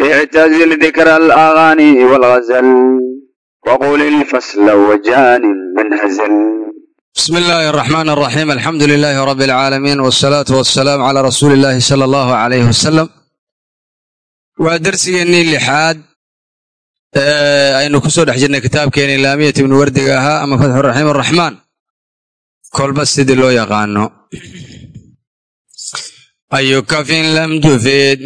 اعتزل ذكر الأغاني والغزل وقل الفصل وجان من هزل بسم الله الرحمن الرحيم الحمد لله رب العالمين والصلاة والسلام على رسول الله صلى الله عليه وسلم waa darsigeennii lixaad aynu ku soo dhex jirnay kitaabkeeni laamiyat ibnu wardiga ahaa ama fatxu raxiim araxmaan kolba sidii loo yaqaano ayu kafin lam tufid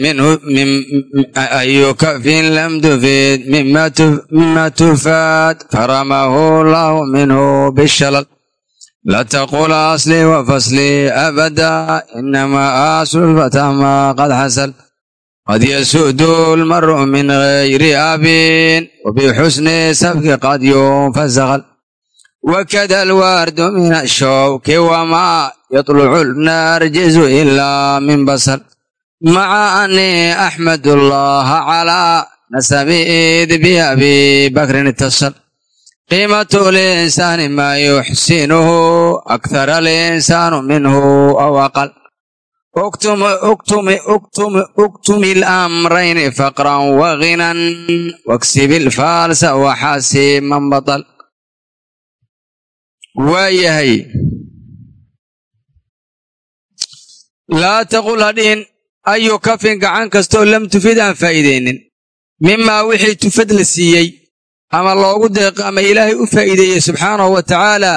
ayu kafin lam tufid mima tufaad faramahu llahu minhu bishalal لا تقول أصلي وفصلي أبدا إنما أصل الفتى ما قد حصل قد يسود المرء من غير أب وبحسن سبك قد ينفزغل wakada alwardu min ashawki wamaa yatlucu lnaarjizu ilaa min basar maca anii axmadu allaha calaa nasabi idbi abi bakrin itasal qiimatu linsaani maa yuxsinuhu akhara alinsaanu minhu aw aqal uktumi lamrayni faqran waginan waksibi lfaalsa waxaasi man batal waayahay laa taqul hadhihin ayu kafin gacan kastoo lam tufid aan faa'iidaynin. Mimaa wixii tufad la siiyey ama loogu deeqo ama ilaahay u faa'iideeyey subxaanahu wa tacaala.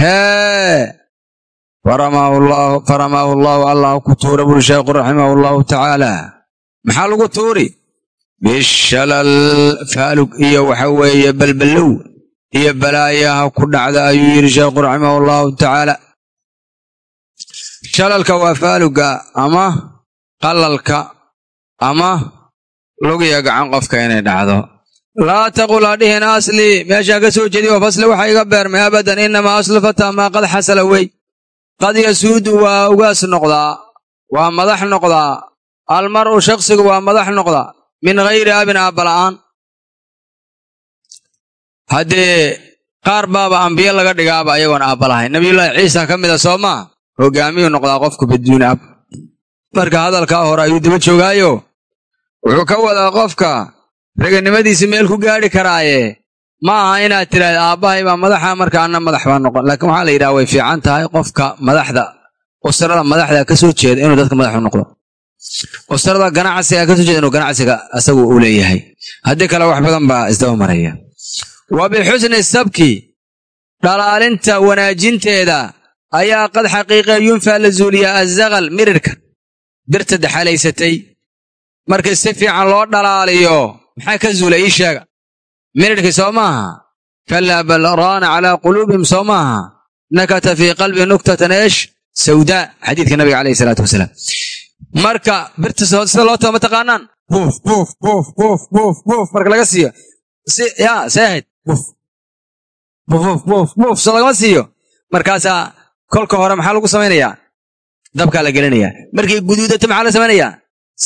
Hee. Faramaahu allaahu allah ku tuura buri sheekhu raximahu allahu tacaala. Maxaa lagu tuuri? Bishalal faalug iyo waxa weeye balballow iyo balaayaha ku dhacda ayuu yidhi sheekhu raximahu allahu tacaala. Shalalka waa faaluga ama qalalka ama lugiya gacan qofka inay dhacdo. Laa taqul hadhihin aslii meeshaa ka soo jeedi oo fasli waxa iga beermay abadan inamaa aslu fataa maa qad xasala wey. Qad yasuudu waa ugaas noqdaa waa madax noqdaa. Almar'u shaksigu waa madax noqdaa min hayri abin aabbala'aan haddee qaar baaba ambiye laga dhigaaba ayagoon aabbalahayn nabiyullaahi ciisa ka mida soo maa hogaamiyuu noqdaa qofku biduuni ab marka hadalkaa hore ayuu daba joogaayo? Wuxuu ka wadaa qofka raganimadiisi meel ku gaadhi karaaye. Ma aha inaad tidhaahda aabbahay baa madaxa marka anna madax baa noqon. Laakiin waxaa la yidhaha way fiican tahay qofka madaxda usrada madaxda ka soo jeeda inuu dadka madax u noqdo. Usrada ganacsiga ka soo jeeda inuu ganacsiga asagu u leeyahay. Haddii kale wax badan baa isdaba maraya wa bixusni sabki dhalaalinta wanaajinteeda ayaa qad xaqiiqe yunfaa la zuuliyaa azaqal mirirka. Birta daxalaysatay markii si fiican loo dhalaaliyo maxaa ka zuula ii sheega? Mirirkii soo maaha? Kalaa bal raana calaa quluubihim soo maaha? Nakata fii qalbi nuktatan eesh sawdaa xadiidka nabiga calayhi salaatu wasalaam. Marka birta sida loo taba ma taqaanaan buuf buuf buuf soo lagama siiyo. Markaasaa kolka hore maxaa lagu samaynayaa? Dabkaa la gelinayaa. Markay guduudato maxaa la samaynayaa?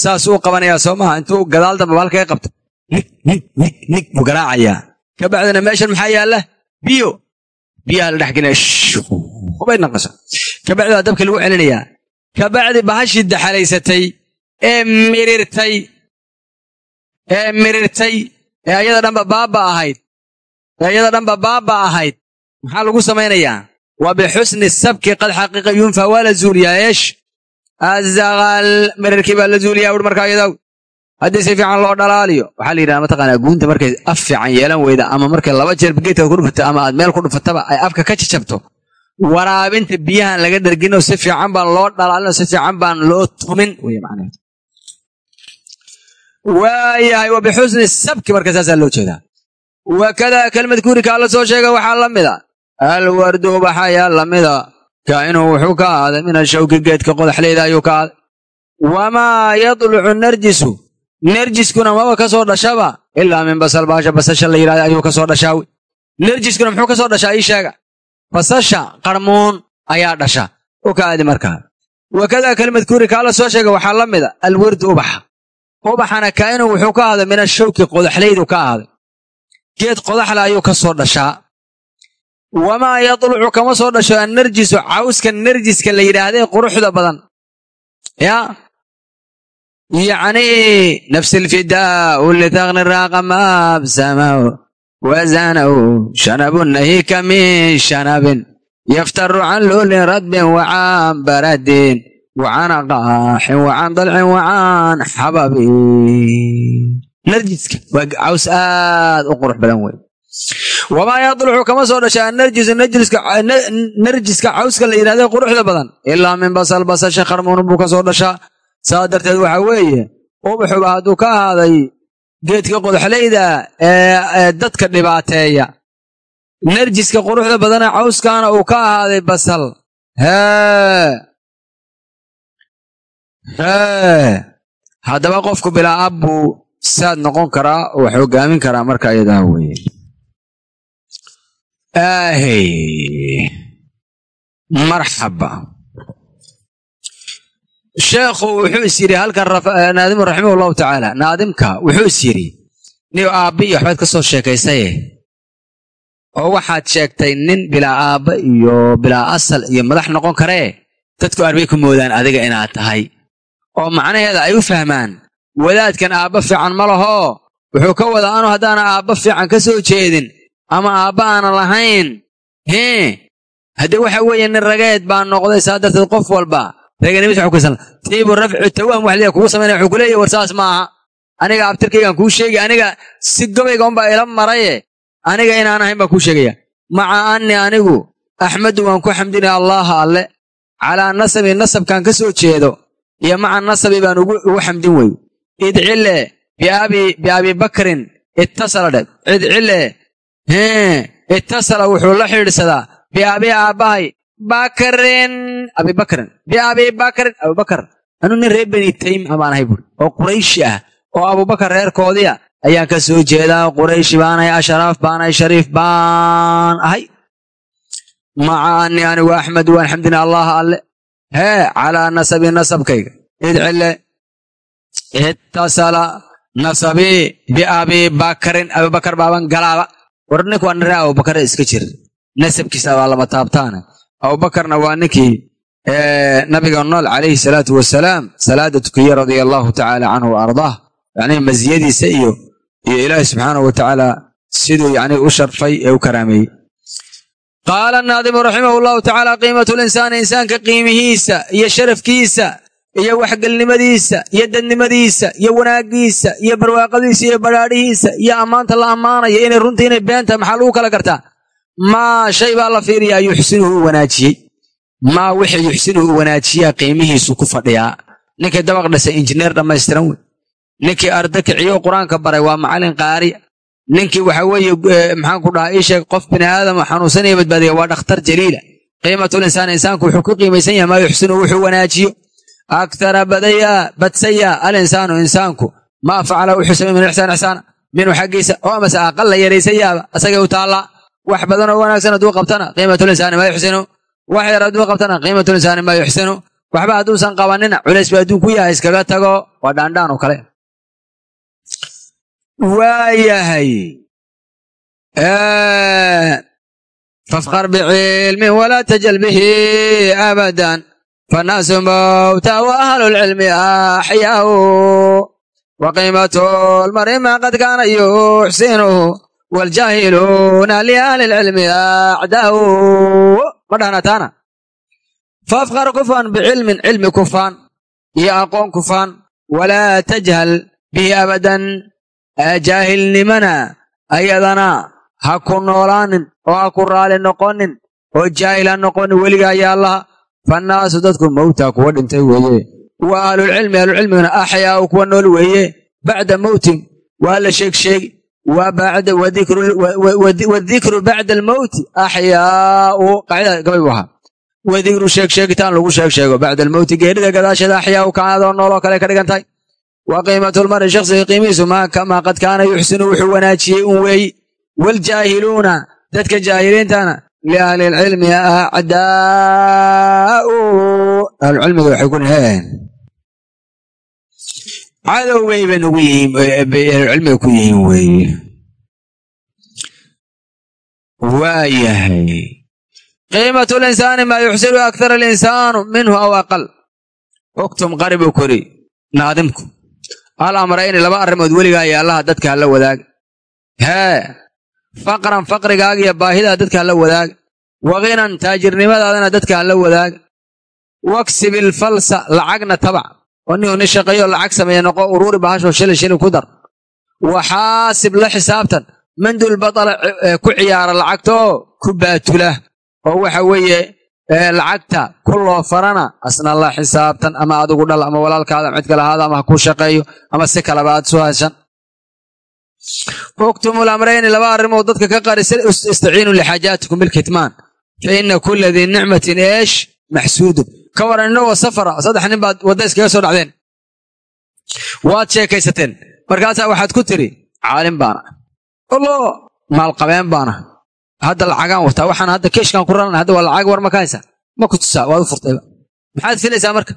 Saas uu qabanayaa soo maaha intuu gadaal damba halkaga qabto. Nig nig nig nig. Buu garaacayaa meeshan maxaa yaalla? Biyo. Biyaha la dhex gelinaya hubay naqasho. Ka bacdi baa dabka lagu celinayaa. Ka bacdi bahashii daxalaysatay ee mirirtay ee mirirtay ee ayada dhanba baaba ahayd ayada dhanba baaba ahayd. Maxaa lagu samaynayaa waa bixusni sabki qad xaqiiqa yunfa waa la zuuliyaa eesh azaqal mirirkii baa la zuuliyaa ur markaa iyadaw haddii si fiican loo dhalaaliyo waxaa la yidhaha mataqaanaa guunta markay af fiican yeelan weyda ama markay laba jeer geedka ku dhufato ama aad meel ku dhufataba ay afka ka jajabto. Waraabinta biyahan laga dharginoo si fiican baan loo dhalaalinoo si fiican baan loo tumin waayahay wa sabki marka saasaa loo jeedaa wakadaa kalmadkuurika alla soo sheega waxaa la mida. Alwardu ubaxa ayaa la mida. Kaa'inuu wuxuu ka ahaaday min ashawki geedka qodaxleyda ayuu ka ahaaday wamaa yadlucu narjisu? Nerjiskuna maba ka soo dhashaba? Ilaa min basal baasha basasha la yidhahda ayuu ka soo dhashaawi nerjiskuna muxuu ka soo dhashaa? Ii sheega. Basasha qarmuun ayaa dhasha. U ka aadi markaa wakadaa kalmadkuuri kaala soo sheega waxaa la mida. Alwardu ubaxa. Ubaxana kaa'inuu wuxuu ka ahaaday min ashawki ka ahaaday geed qodaxle ayuu ka soo dhashaa. Wamaa yadlucu kama soo dhasho annarjisu cawska narjiska la yidhaahdee quruxda badan. Yaa yacni nafsi lfidaau litaqni raaqama absamaw wazanaw shanabu nahika min shanabin. Yaftaru can lulin radbin wacan baradin wacan qaaxin wacan dalcin wacan xababi narjiska waa caws aad u qurux badan wey wamaa yadluxu kama soo dhasha anarjisu narjiska cawska la yidhahda quruxda badan. Ilaa min basal basasha kharmuun buu ka soo dhashaa. Saa darteed waxaa weeye ubaxuba hadduu ka ahaaday geedka qodaxlayda ee dadka dhibaateeya. Narjiska quruxda badana cawskaana uu ka ahaaday basal. Hee. Hee. Haddaba qofku bilaa ab buu saad noqon karaa wax hogaamin karaa marka iyadaa weeye. Ahey marxaba. Sheekhu wuxuu is yidhi halkan naadimu raximah llahu tacaala naadimka wuxuu is yidhi nin iyo waxbaad ka soo sheekaysaye? Oo waxaad sheegtay nin bilaa aabba iyo bilaa asal iyo madax noqon karee? Dadku arbay ku moodaan adiga inaad tahay. Oo macnaheeda ay u fahmaan wadaadkan aabba fiican ma lahoo wuxuu ka wadaa anu haddaana aabba fiican ka soo jeedin ama aabba aanan lahayn. Hee haddee waxa weeye nin rageed baa noqday saa darteed qof walba raganimid wa kusan tiibu rafcu tawahum wax liya kugu samaynaya wuxuu ku leeyahy war maaha. Aniga abtirkaygaan kuu sheegi aniga si gobayga unbaa ila maraye aniga inaan ahayn baan kuu sheegaya. Maca anni anigu axmadu waan ku xamdinaya allaha alle. Calaa nasabi nasabkaan ka soo jeedo iyo maca nasabi baan ugu xamdin wey idcille biabi bakrin ittasala dhe idcille hee ittasala wuxuu la xidhiidhsadaa biabi aabbahay bakrin abibakrin biabi bakrin abubakar anuu nin reer beni taym abaan ahay buuri oo qurayshi ah oo abubakar reerkoodiia ayaan ka soo jeedaa qurayshi baanahay ashraaf baanahay shariif baan ahay maca anni anigu axmed waan xamdina allaha alle hee calaa nasabi nasabkayga idcille ittasala nasabii biabi bakrin abubakar baaban galaaba war ninku waa niree abubakar iska jir nasabkiisa baa lama taabtaane abubakarna waa ninkii nabiga nool calayhi salaatu wasalaam salaada tukiye radia allahu tacaala canhu wa ardaah yacnii masiyadiisa iyo iyo ilaahi subxaanahu wa tacaala siduu yacnii u sharfay ee u karaameeyey qaala naadimu raximahu llahu tacaala qiimatu linsaani insaanka qiimihiisa iyo waxgelnimadiisa iyo dadnimadiisa iyo wanaaggiisa iyo barwaaqadiisa iyo badhaadhihiisa iyo ammaanta la ammaanaya inay runtii inay beenta maxaa lagu kala gartaa? Maa shay baa la fiiriyaa yuxsinuhu u wanaajiyey. Maa wixii yuxsinuhu u wanaajiyaa qiimihiisu ku fadhiyaa. Ninkii dabaq dhisay injineer dhammaystiran wey. Ninkii arda kiciyo qur'aanka baray waa macallin qaariya ninkii waxa weeye maxaan ku dhahaa ii qof bini aadam xanuunsanaya badbaadiya waa dhakhtar jaliila. Qiimatul insaan insaanku wuxuu ku qiimaysan yahay maa yuxsinuhu wuxuu wanaajiyo aktara badaya badsaya alinsaanu insaanku maa facala wuxuu samey min ixsaan ixsaana minhu xaggiisa oo amase aqalla yaraysayaaba asagay u taallaa wax badanoo wanaagsan hadduu qabtana qiimatulinsaani maa yuxsinu wax yar hadduu qabtana qiimatulinsaani maa yuxsinu waxba hadduusan qabanina culays ba hadduu ku yahay iskaga tago waa dhaandhaan oo kale waayahay fafkar bicilmin walaa tajal bihi abadan fannaasu mowta wa ahlulcilmi axyaau waqiimatu lmari ma qad kaana yuxsinuhu waljaahiluuna liahli lcilmi acdaau ma dhahna taana faafkar kufan bicilmin cilmi kufaan iyo aqoon kufaan walaa tajhal bihi abadan jaahilnimana ayadana ha ku noolaanin oo ha ku raali noqonin oo jaahil ha noqonin weliga ayaa allaha fannaasu dadku mowta kuwa dhintay weeye. Wa ahlulcilmi ahlulcilmigana axyaau kuwa nool weeye. Bacda mowtin waa la sheeg sheegi wadikru bacda almowti axyaau. Qaacida gabay buu ahaa. Wadikru sheeg sheegitaan lagu sheeg sheego bacda almowti geerida gadaasheeda axyaau kaanadoo nooloo kale ka dhigan tahay. Wa qiimatulmari shaksiga qiimihiisu maa qad kaana yuxsinu wuxuu wanaajiyey un weeyi waljaahiluuna dadka jaahiliintana liahli lcilmi acdaau ahlucilmiga waxay ku dhaheen cadow wey bay nugu yihiin bay ahlucilmiga ku yihiin weeye waayahay qiimatu linsaani maa yuxsinu akthara alinsaanu minhu aw aqal ogtum qari buu kori naadimku al amrayni laba arrimood weligaa iyo allaha dadka hala wadaag faqran faqrigaaga iyo baahidaa dadka hala wadaag. Wakinan taajirnimadaadana dadka hala wadaag. Waksib ilfalsa lacagna tabac oo nin nin shaqeeyo lacag sameeya noqo uruuri bahashoo shili shili ku dar. Waxaasib la xisaabtan. Mandul batala ku ciyaara lacagtaoo ku baatula. Oo waxa weeye lacagta ku loo farana asna la xisaabtan. Ama adigu dhal ama walaalkaada cid kale ahaada ama ha kuu shaqeeyo ama si kaleba aad soo hashan uktumul amrayni laba arrimood dadka ka qarisa istaciinu lixaajaatikum bilkitmaan fa ina kula dii nicmatin eesh maxsuudun ka waran inagoo safara saddex nin baad wadda iskaga soo dhacdeen waad sheekaysateen markaasaa waxaad ku tiri caalim baana olo maalqabeen baana hadda lacagaan wataa waxaan hadda keeshkaan ku raran hadda waa lacag war ma ka haysa ma ku tusaa waad u furtayba maxaad filaysaa marka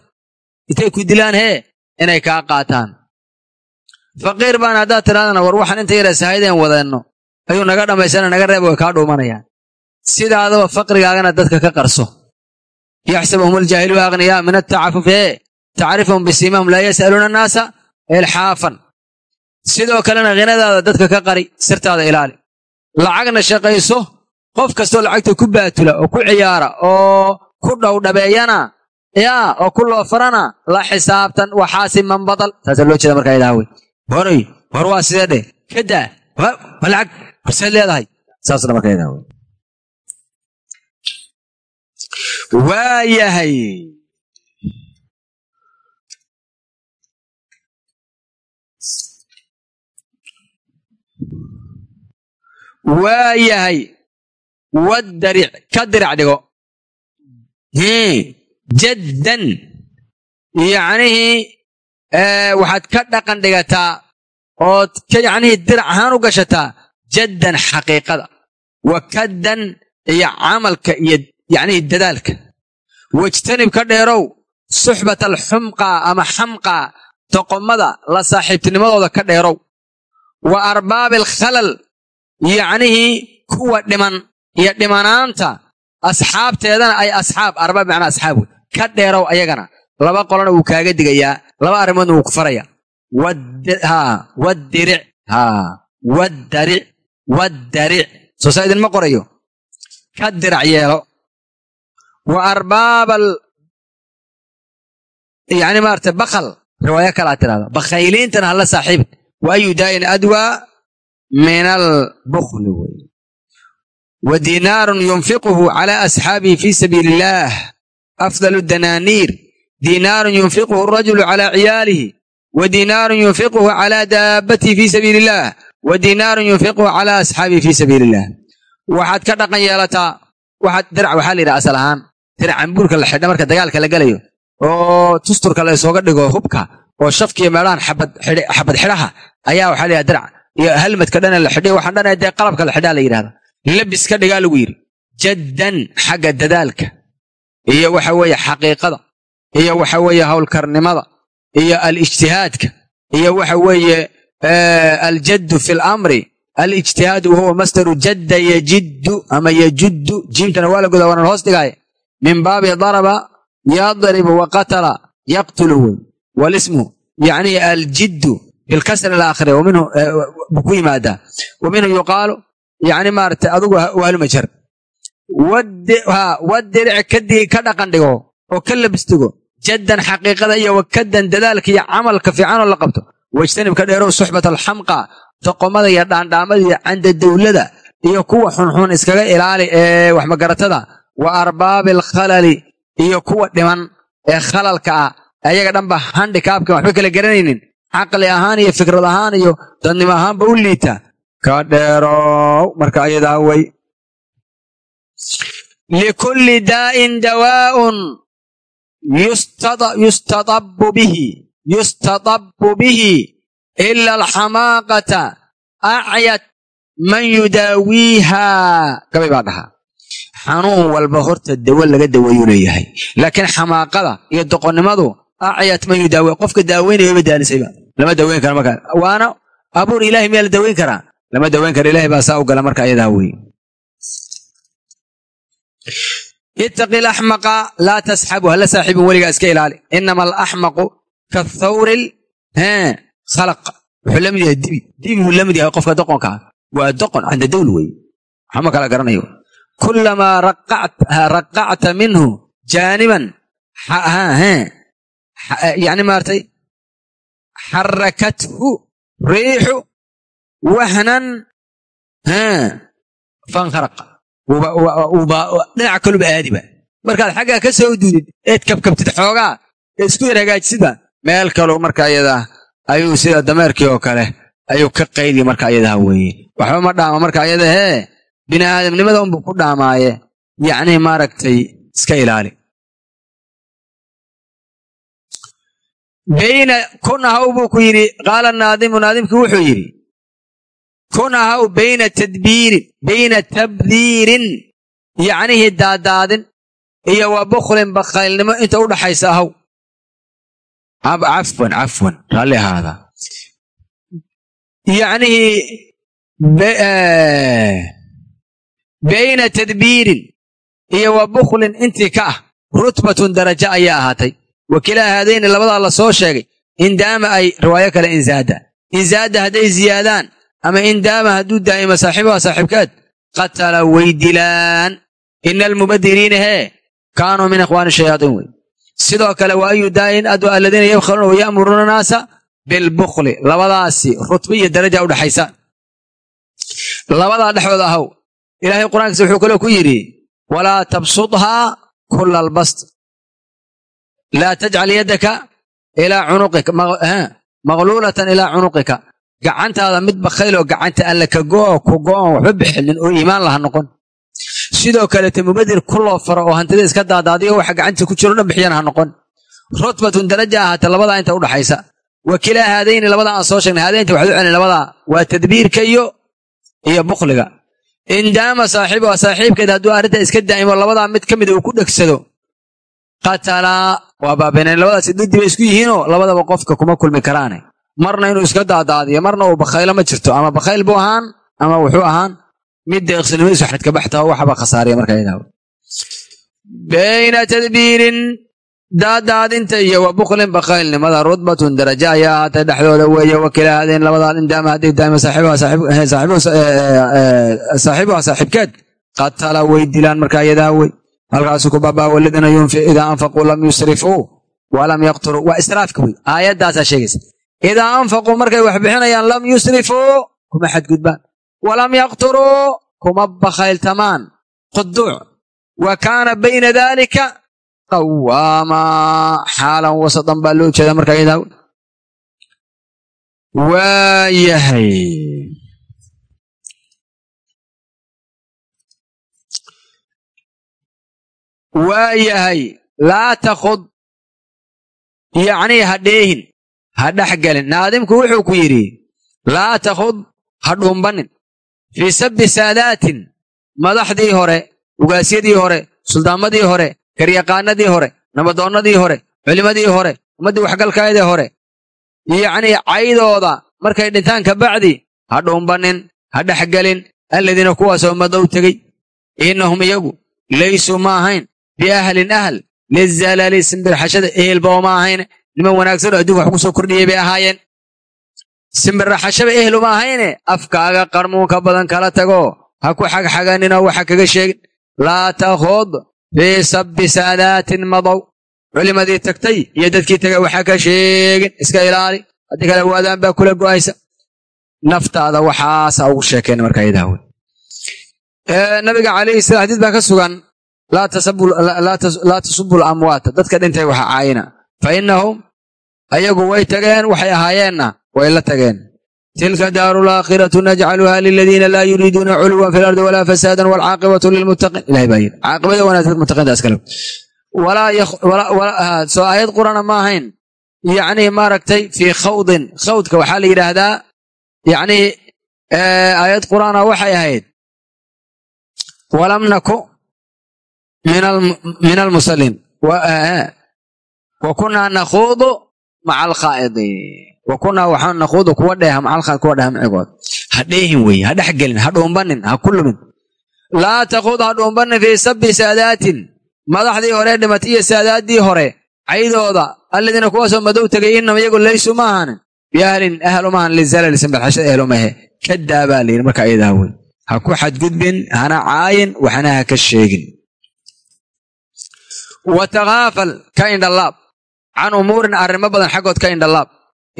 intay ku dilaan hee inay kaa qaataan faqiir baana haddaad tiraadana war waxaan inta yara sahaydeen wadeenno. Ayuu naga dhammaysana naga reeba way kaa dhuumanayaan. Sidaadaba faqrigaagana dadka ka qarso. Yaxsabuhum aljaahilu aghniyaa min atacafuf ee tacrifahum bisiimahum laa yas'aluuna annaasa ilxaafan sidoo kalena khinadaada dadka ka qari sirtaada ilaali. Lacagna shaqayso qof kastoo lacagta ku baatula oo ku ciyaara oo ku dhowdhabeeyana yaa oo ku loofarana la xisaabtan waxaasi man badal. Taasaa loo jeeda markaa idaha horay hor waa sidee dheh kadaa ma lacag horseed leedahay. Saasna markaa idaha wey. Waa yahay. Waa yahay. Wadaric ka dirac dhigo. Jaddan. Yacnihii waxaad ka dhaqan dhigataa ood ka yacnihii dirac ahaan u gashataa jaddan xaqiiqada wa kaddan iyo camalka iyo yacnihii dadaalka. Wajtanib ka dheerow suxbat alxumqa ama xamqa doqomada la saaxiibtinimadooda ka dheerow. Wa arbaabi alkhalal yacnihii kuwa dhiman iyo dhimanaanta asxaabteedana ay asxaab arbaab macnaa wey ka dheerow ayagana laba qolona wuu kaaga digayaa laba arrimoodna wuu ku faraya wadiric wadaric wadaric soo saa idinma qorayo. Ka dirac yeelo. Wa arbaabal yani maarata bakal riwaayo kalaa tirahda bakhayliintana hala saaxiibin wa ayu daayin adwaa min albukli wey. Wa dinaarun yunfiquhu cala asxaabihi fi sabiili illaah afdalu danaaniir dinaarun yunfiquhu arajulu cala ciyaalihi wa dinaarun yunfiquhu cala daabatihi fi sabiili illaah wa dinaarun yunfiquhu cala asxaabihi fi sabiili illaah waxaad ka dhaqan yeelataa waxaad dirac waxaa la yidhaha asal ahaan dirac cambuurka la xidha marka dagaalka la gelayo oo tusturka la isooga dhigo hubka oo shafkiiyo meelahan xabad xidhaha ayaa waxaa la yidhaha dirac iyo halmadka dhana la xidhay waxaan dhanaya dee qalabka la xidhaa la yidhahda labis ka dhigaa lagu yidhi jaddan xagga dadaalka iyo waxa weeye xaqiiqada iyo waxa weeye howlkarnimada iyo alijtihaadka iyo waxa weeye aljaddu fi lamri alijtihaadu wahuwa masdaru jadda yajiddu ama yajuddu jiimtana waa la godaa waanan hoos dhigaaye. Min baabi daraba yadribu wa qatala yaqtulu wey walismu yacni aljiddu bilkasri alaakhiri waminhu buu ku yimaadaa. Wa minhu yuqaalu yacni maaragtay adugu waalmajar wadiric ka dhaqan dhigo oo ka labisdigo jaddan xaqiiqada iyo wakaddan dadaalka iyo camalka fiicanoo la qabto. Wajtanib ka dheerow suxbat alxamqa doqomada iyo dhaandhaamada iyo canda dowladda iyo kuwa xunxun iskaga ilaali ee waxmagaratada wa arbaabi alkhalali iyo kuwa dhiman ee khalalka ah. Ayaga dhanba handikaabkan waxba kala garanaynin. Caqli ahaan iyo fikrad ahaan iyo dadnimo ahaanba u liita. Ka dheerow marka ayadaa way. Likulli daa'in dawaa'un yustadabu bihi yustadabu bihi ila alxamaaqata acyat man yudaawiiha gabay baa dhahaa xanuun walba horta dawo laga daweeyuu leeyahay laakiin xamaaqada iyo doqonnimadu acyat man yudaawi qofka daaweynaya ba daanisayba lama daweyn kara marka waana abuur ilahay miyaa la daweyn karaa lama daweyn kara ilahay baa saa u gala marka ayadaa weye ittaqi laxmaqa laa tasxabu hala saaxiibin weligaa iska ilaali inama alaxmaqu kathawri khalaqa wuxuu la mid yahay dibi dibi buu la mid yahay qofka doqonka ah waa doqon cinda dawl wey waxma kala garanayo kulamaa raqacta minhu jaaniban yani maartay xarakathu riixu wahnan fankaraqa dhinac kaluba aadiba markaad xaggaa ka soo duudid eed kabkabtid xoogaa ee isku yar hagaajisida meel kaluu marka ayadaa ayuu sida dameerkii oo kale ayuu ka qaydi marka ayadaha weeye. Waxba ma dhaama marka ayada hee bini aadamnimada unbuu ku dhaamaaye. Yacnii maaragtay iska ilaali. Bayna kun buu ku yidhi qaala naadimu naadimkii wuxuu yidhi kun ahaw bayna tadbiirin bayna tabdiirin yacnihii daadaadin iyo wa buklin bakaylnimo inta u dhaxaysa ahaw cafwan cafwan raalli ahaada yacnihii bayna tadbiirin iyo wa buklin intii ka ah rutbatun darajo ayaa ahaatay. Wakilaa haadayni labadaa la soo sheegay indaama ay riwaayo kale inzaada inzaada hadday ziyaadaan ama indaama hadduu daa'ima saaxiibaha saaxiibkaad qatala way dilaan ina almubadiriina hee kaanuu min ikhwaani shayaatiin wey sidoo kale wa ayu daayin adu aladiina yabkhaluuna waya'muruuna naasa bilbukli labadaasi rutba iyo daraja u dhaxaysa labadaa dhexdooda ahaw ilaahay qur'aankiisa wuxuu kaloo ku yidhi walaa tabsudhaa kula albast laa tajcal yaddaka ilaa cunuqika maqluulatan ilaa cunuqika gacantaada mid bakhayloo gacanta alle ka go'o ku go'on waxba bixinin oo iimaan laha noqon. Sidoo kaleete mubadir ku loo faro oo hantida iska daadaadiyo waxa gacanta ku jiro dhan bixiyana ha noqon. Rutbatun daraja ahaata labadaa inta u dhaxaysa. Wa kilaa haadayni labadaa aan soo sheegnay. Haadaynta waxaad u celin labadaa waa tadbiirka iyo iyo bukhliga indaama saaxiibuha saaxiibkeed hadduu arrinta iska daa'imo labadaa mid ka mida uu ku dhegsado qatalaa waa baabeneen labadaasi diddi bay isku yihiinoo labadaba qofka kuma kulmi karaane marna inuu iska daadaadiyo marna uu bakhaylo ma jirto. Ama bakhayl buu ahaan ama wuxuu ahaan mid deeqsinimadiisu xadkabaxtaho waxaba khasaariya marka iyadaa bayna tadbiirin daadaadinta iyo wa buklin bakhaylnimada rudbatun daraja ayaa ahaatay dhexdooda weeye wakila hadeen labadaa indaama hadday daa'ima saaxiibuha saaxiibkeed qatala way dilaan marka iyadaa wey halkaasu ku baabaa waladiina idaa anfaquu lam yusrifuu walam yaqturuu waa israafka wey aayaddaasaa sheegaysa idaa anfaquu markay wax bixinayaan lam yusrifuu kuma xadgudbaan walam yaqturuu kuma bakhayltamaan quduuc wa kaana bayna daalika qawaama xaalan wasadan baa loo jeeda marka iyadaa waa yahay waa yahay laa takhud yacnii ha dheehin ha dhex gelin naadimku wuxuu ku yidhi laa takhud ha dhuumbannin fii sabbi saadaatin madaxdii hore ugaasyadii hore suldaamadii hore garyaqaanadii hore nabadoonnadii hore culimmadii hore ummaddii waxgalkaydii hore. Yacnii caydooda markay dhintaan ka bacdi ha dhuumbannin ha dhexgelin alladiina kuwaasoo madow tegey. Innahum iyagu laysuu ma ahayn biahlin ahl lizalali simbirxashada ehelba oo ma ahayn niman wanaagsanoo adduunka wax ku soo kordhiyey bay ahaayeen simbirraxashaba ehel uma ahayne afkaaga qarmuunka badan kala tago ha ku xagxaganinoo waxa kaga sheegin laa takhud fii sabbi saadaatin madow culimadii tagtay iyo dadkii tagay waxa ka sheegin iska ilaali haddii kale waadaan baa kula go'aysa naftaada waxaasa ugu sheekeen marka iyadaa wey nabiga calayhi salaam xadiis baa ka sugan. Laa tasubu lamwaata dadka dhintay waxa caayina fa innahum ayagu way tageen waxay ahaayeenna way la tageen. Tilka daaru laakhiratu najcaluha liladiina laa yuriiduuna culuwan fi lardi walaa fasaadan waalcaaqibatu lilmuttaqiin ilahay baa yidhi caaqibada wanaagsan muttaqiinta iskale soo aayad qurana ma ahayn. Yacnii maaragtay fii khawdin khawdka waxaa la yidhaahdaa yacnii aayad qur'aana waxay ahayd walam naku min almusaliin wa kunaa nakhuudu maca alkhaa'idiin wa kunaa waxaan nakhuudu kuwa dheeha maca alkhaa'id kuwa dheeha macigood ha dheehin weeye ha dhex gelin ha dhuumbanin ha ku lumin. Laa takhud ha dhuumbanin fii sabbi saadaatin. Madaxdii hore dhimatay iyo saadaaddii hore caydooda alladiina kuwaasoo madow tegay innam iyagu laysu ma ahaanin. Biahlin ahl umahan lizalali sambaxashada ehl umahe kadaa baa layidhi marka ayadaa wey ha ku xadgudbin hana caayin waxna ha ka sheegin. Wa takaafal ka indhalaab can umuurin arrimo badan xaggood ka indhalaab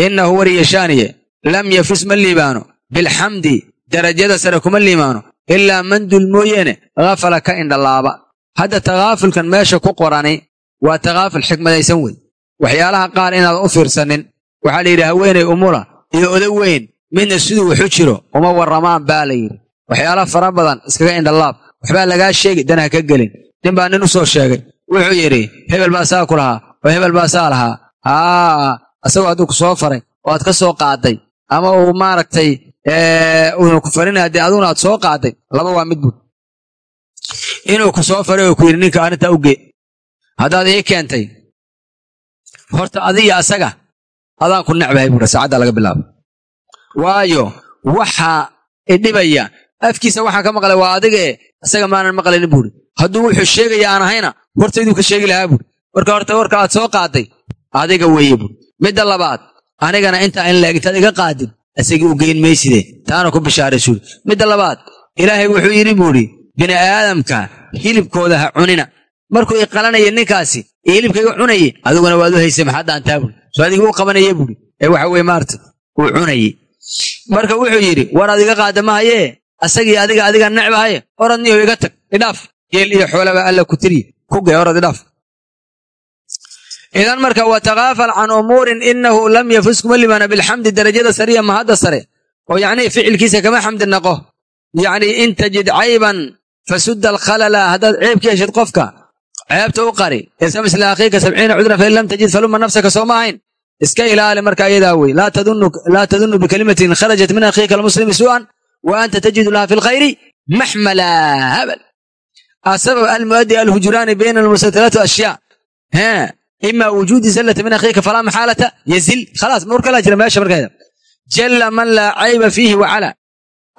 innahu wariyashaaniye lam yafus ma liibaano. Bilxamdi darajada sare kuma liibaano ilaa man dul mooyeene khafala ka indhalaaba hadda takaafulkan meesha ku qorani waa takaaful xikmadaysan wey waxyaalaha qaar inaadan u fiirsanin waxaa la yidhi haweenay umula iyo oda weyn midna siduu waxu jiro uma warramaan baa la yidhi. Waxyaala fara badan iskaga indhalaab waxbaa lagaa sheegi dan ha ka gelin. Nin baa nin u soo sheegay. Wuxuu yidhi hebel baa saa ku lahaa oo hebel baa saa lahaa. Haa asagoo hadduu ku soo faray oo aad ka soo qaaday ama uu maaragtay uuna ku farinaya dee aduguna aad soo qaaday. Laba waa mid bud inuu ku soo faray oo ku yidhi ninka arrintaa u gee. Haddaad ii keentay horta adiga asaga adaan ku necbahay buuri saacaddaa laga bilaabo. Waayo waxaa idhibaya afkiisa waxaan ka maqlay waa adigee isaga maanan maqlaynin buuri hadduu wuxuu sheegaya aan ahayna hortayduu ka sheegi lahaa buuri marka horta warka aad soo qaaday adiga weeye buuri midda labaad anigana intaa in laeg intaad iga qaadid isagii u geyn mayside taana ku bishaaraysuuri midda labaad ilaahay wuxuu yidhi buuri bini aadamka hilibkooda ha cunina. Markuu i ninkaasi ee hilibkayga cunaye adiguna waad u haysay maxaa daantaa buuri soo adigii u qabanaya buuri ee waxa weye maarata uu cunayey. Marka wuxuu yidhi war ad iga qaada mahayee asagii adiga adiga necbahaye orad iga tag idhaaf geel iyo xoolaba alla ku tiriye. Ku gee orad idhaaf idan marka wa takaafal can umuurin inahu lam yafus kuma limaana bilxamdi darajada sariya mahadda sare. Oo yacnii ficilkiisa kama xamdi naqo. Yacnii in tajid cayban fasudda alkhalala haddaad ceeb ka qofka ceebta u qari. Iltamis liakhiika sabciina cudran fain lam tajid faluma nafsaka soo iska ilaali marka ayadaa wey. Laa tadunnu bikalimatin kharajat min akhiika almuslimi su'an wa anta tajidu laha fi lkhayri maxmala habal. Asabab almuaddi alhujuraani bayna almusatalaatu ashyaa ima wujuudi zallata min akhiika falaa maxaalata yazil khalaas mur kalaa jira meesha markeeda jalla man laa cayba fiihi wacala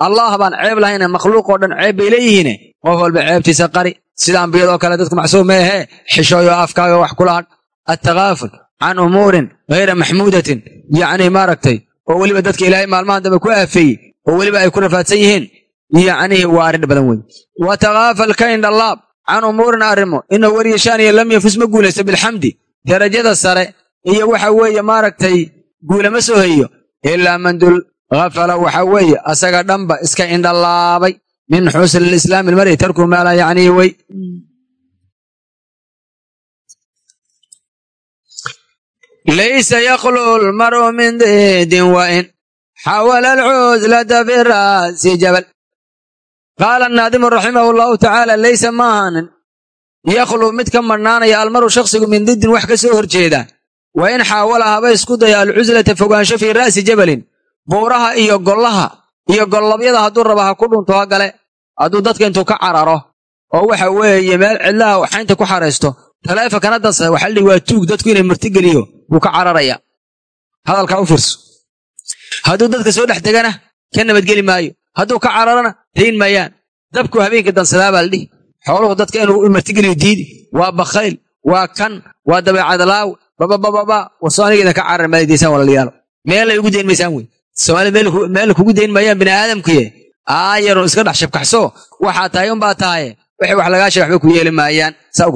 allah baan ceeb lahayne makhluuq oo dhan ceeb bay leeyihiine qof walba ceebtiisa qari sida ambiyadoo kale dadku macsuum meehe xishooyo afkaaga wax kula hadh attakaaful can umuurin hayra maxmuudatin yacni maaragtay oo weliba dadka ilaahay maalmahan dambe ku aafeeyey oo weliba ay ku rafaadsan yihiin yacnihi waa arrin badan wey wa takaafal ka indhallaab can umuurin arrimo inahu wariyashaaniya lam yafus ma guulaysto bilxamdi darajada sare. Iyo waxa weeye maaragtay guulama soo heyo ilaa man dul khafala waxa weeye asaga dhanba iska indhallaabay min xusni lislaami ilmari tarku maa laa yacnii wey. Laysa yakhlu lmaru min diidin wain xawala alcudlata fi raasi jabal. Qaala naadimu raximahu llahu tacaala laysa ma ahanin yakhluu mid ka marhnaanaya almaru shakhsigu min diddin wax ka soo horjeeda. Wa in xaawala haba isku daya alcuslata fogaansho fii ra'si jabalin buuraha iyo gollaha iyo gollabyada hadduu raba ha ku dhunto ha gale hadduu dadka intuu ka cararo. Oo waxa weeye meel cidlaha xaynta ku xaraysto taleefonkana dansa waxaa ladhihi waa tuug dadku inay martigeliyo buu ka cararaya. Hadalkaa u fiirso. Hadduu dadka soo dhex degana ka nabadgeli maayo. Hadduu ka cararana tayin maayaan. Dabku habeenka dansadaa baa la dhihi xooluhu dadka inuu martigeliyo diidi. Waa bakhayl waa kan waa dabeecadlaaw bababababa wasoo anigeedan ka carar maalidaysaan walalayaalo meelay ugu dayn wey. Soomaalida meel kugu dayn maayaan bini aadamkuye aayarun iska dhex shabkaxso waxaa tahay unbaa tahaye waxay wax lagaa sheeg waxba ku yeeli maayaan. Saa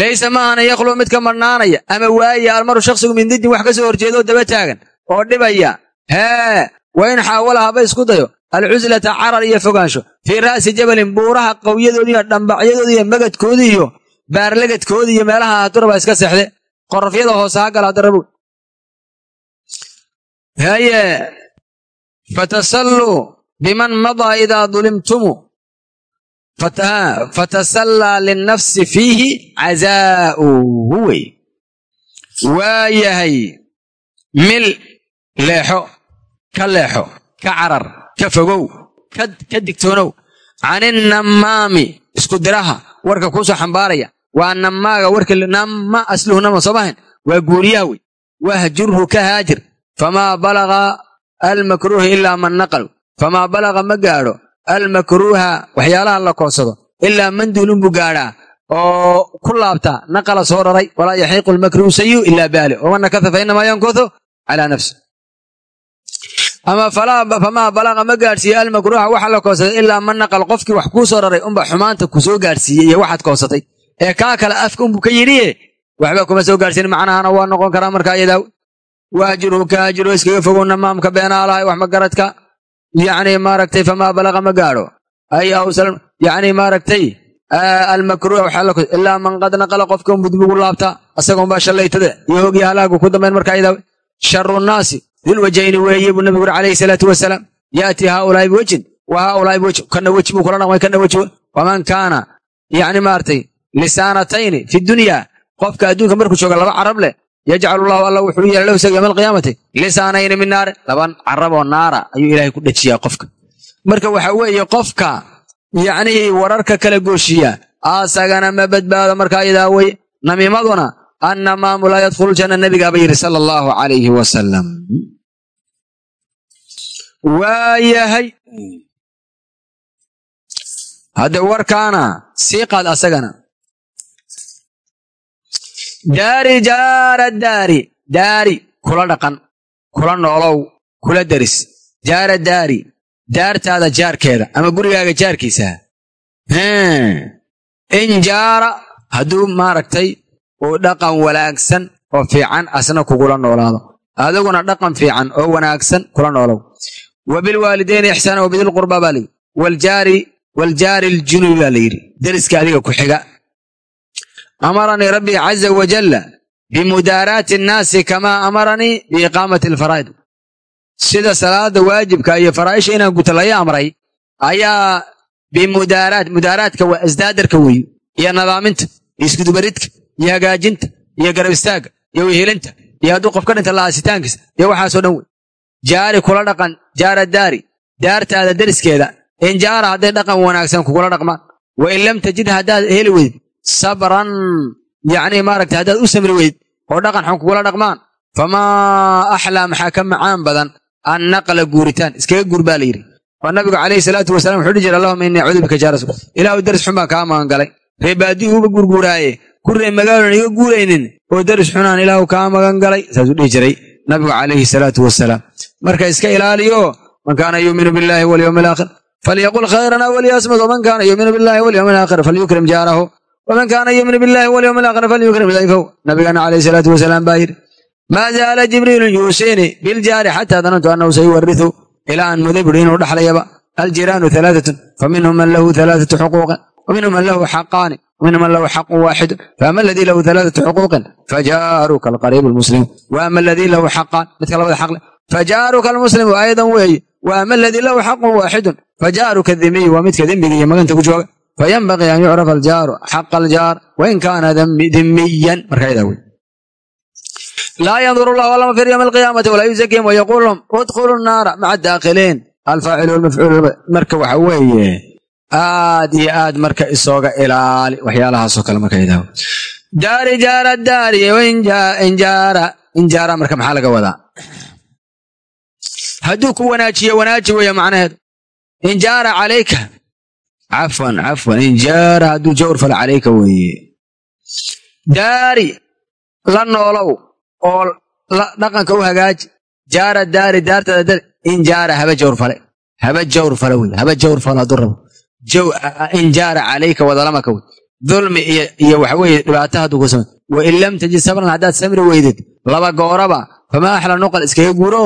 laysa ma ahana yakhluu mid ka marhnaanaya ama waaya almaru shakhsigu min diddin wax ka soo horjeeda oo daba taagan oo dhibaya. Hee wa in xaawala haba isku dayo alcuslata carar iyo fogaansho fii ra'si jabalin buuraha qawyadoodi iyo dhambacyadoodi iyo magadkoodi iyo baarlagadkoodi iyo meelaha haduraba iska seexde qorafyada hoose ha gala haddarabu haye fatasalluu biman madaa idaa dulimtumu fatasallaa linnafsi fiihi cazaa'uhu wey waa yahay mil leexo ka leexo ka carar ka fogow ka digtoonow. Caninammaami isku diraha warka kuusoo xambaaraya. Waa nammaaga warka namma asluhu nama soo mahan waa guuriyaha wey wahjurhu ka haajir. Famaa balaga almakruuha ilaa man naqal famaa balaga ma gaadho almakruuha waxyaalaha la koonsado ilaa man duulunbuu gaadhaa. Oo ku laabta naqala soo raray. Walaa yaxiiqu lmakruuhu sayu ilaa baali waman nakasa fa inamaa yankuthu calaa nafsi ama famaa balaqa ma gaadhsiiye almakruuha waxa la koonsaday ilaa man naqal qofkii wax kuu soo raray unba xumaanta ku soo gaadhsiiyey iyo waxaad koonsatay ee kaa kale afka unbu ka yidhiye waxba kuma soo gaadhsiin macnahana waa noqon karaa markaa iyadaa waajirhu kaajiro iskaga fogow namaamka beenaalahay wax magaradka yacni maaragtay famaa balaqa ma gaadho. Ay awsal yacni maaragtay almakruuh waxaa la ilaa man qad naqala qofka unbu dib ugu laabtaa asagoon baa shallaytada iyo halaagu ku dambayn markaa iyadaa sharu nnaasi dilwajayni weeye buu nabigu uri calayhi salaatu wasalaam yaatii haaulaa'i biwejin wa haaulaa'i biwejin kana weji buu kula dhaqmay kana weji waman kaana yacni maaragtay lisaanatayni fi dunya qofka adduunka markuu jooga laba carab leh yajcalu llahu alla wuxuu yeelay lahu isaga yowma alqiyaamati lisaanayni min naari laban carab oo naara ayuu ilaahay ku dhajiyaa qofka marka waxa weeye qofka yacnii wararka kala gooshiya asagana ma badbaado markaa iyadaa weye namiimaduna annamaamu laa yadkhulu janna nabigaaba yidhi sala allahu calayhi wasalam waayahay. Hadde warkaana sii qaad asagana. Daari jaara daari daari kula dhaqan kula noolow kula deris jaara daari daartaada jaarkeeda ama gurigaaga jaarkiisa. In jaara hadduu maaragtay uu dhaqan wanaagsan oo fiican asna kugula noolaado. Adiguna dhaqan fiican oo wanaagsan kula noolow wa bilwaalidayni ixsaana wa bidilqurba baa layidhi waljaari waljaari aljunubi baa layidhi deriska adiga ku xiga amaranii rabbii caza wajalla bimudaaraati annaasi kamaa amaranii biiqaamati alfaraa'id sida salaada waajibka iyo faraa'isha inaan guta laya amray ayaa bimudaaraat mudaaraadka waa isdaadarka weeye iyo nadaaminta iyo iskudubaridka iyo hagaajinta iyo garab istaagga iyo wehelinta iyo hadduu qof ka dhinta la'aasitaankiisa iyo waxaasoo dhan wey jaari kula dhaqan jaara daari. Daartaada deriskeeda in jaara hadday dhaqan wanaagsan kugula dhaqmaan. Wa in lam tajid haddaad heli weyd sabran yacnii maaragtay haddaad u samri weyd oo dhaqan xun kugula dhaqmaan. Famaa axlaa maxaa ka macaan badan? An naqla guuritaan iskaga guur baa la yidhi. Oo nabigu calayhi salaatu wasalam wuxuu dhihi jira allahuma innii acuudu bika jaarasu ilaahu daris xun baan kaa magan galay ree baadii uba gurguuraaye ku ree magaalan iga guuraynin oo daris xunaan ilaahu kaa magan galay saasuu dhihi jiray nabigu calayhi salaatu wasalaam marka iska ilaaliyo man kaana yuuminu billahi walyowmi alaakhir falyaqul khayran aw liyasmut waman kaana yuuminu billahi walyowmi alaakhir falyukrim jaarahu waman kaana yuuminu billahi walyowmi alaakhir falyukrim dayfahu nabigana calayhi salaatu wasalaam baa yidhi maa zaala jibriilu yuusiini biljaari xataa danantu annahu sayuwaritu ilaa aan muday inuu dhaxlayaba. Aljiraanu alaaatun faminhum man lahu alaaatu xuquuqin waminhum man lahu xaqaani waminhum man lahu xaqun waaxidu faama aladii lahu alaaatu xuquuqin fajaaruka alqariibu lmuslimu waama aladii lahu xaqaan midka labada xaqle fajaaruka almuslimu aydan weeye waama aladii lahu xaqun waaxidun fajaaruka dimiyu waa midka dembiga iyo maganta ku jooga fayanbaqii an yucrafa aljaaru xaqa aljaar wain kaana dimiyan markaydaa wey laa yandur allahu allama fi yowmi alqiyaamati walaa yuzakiihim wayaquulu lahum udkhulu nnaara maca daakhiliin alfaacilu walmafcuul marka waxa weeye aad iyo aad marka isooga ilaali waxyaalahaasoo kale marka idaawo daari jaara daari injaara injaara marka maxaa laga wadaa hadduu ku wanaajiyo wanaaji weeye macnaheedu injaara calayka. Cafwan cafwan. Injaara hadduu jawr falo calayka weeye. Daari la noolow oo dhaqanka u hagaaji. Jaara daari daartada dar in jaara haba jawr fale. Haba jawr fale wey haba jawr fale hadduu rabo. In jaara calayka wadalamaka wey dulmi iyo waxa weeye dhibaato hadduu ku samay. Wa in lam tajid sabran haddaad samri weydid laba gooraba famaa axla nuqal iskaga guuro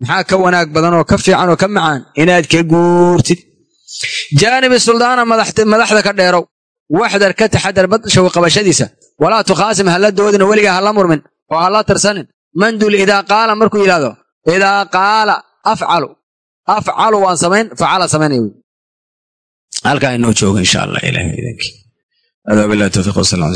maxaa ka wanaag badan oo ka fiican oo ka macaan? Inaad ka guurtid. Jaanibi suldaana madaxda ka dheerow. Waxdar ka taxadar badshaw qabashadiisa. Walaa tukhaasim hala doodin oo weligaa hala murmin oo hala tirsanin. Mandul idaa qaala markuu yidhahdo idaa qaala afcalu. Afcalu waan samayn facala samaynaya halkaa inoo jooga insha allah ilahi idinkii adaa billahi tawfiiq slam